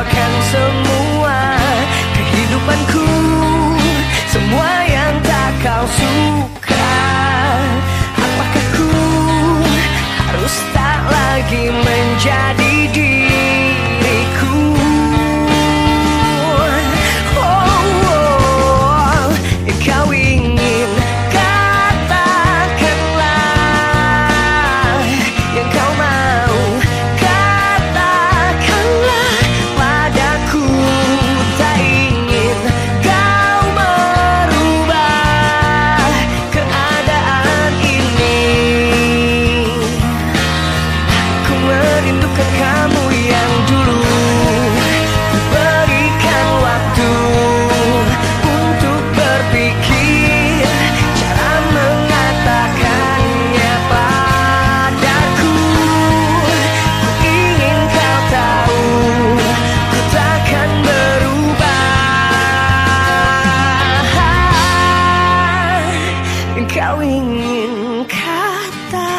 meninggalkan semua kehidupanku Semua yang tak kau suka kau ingin katakanlah.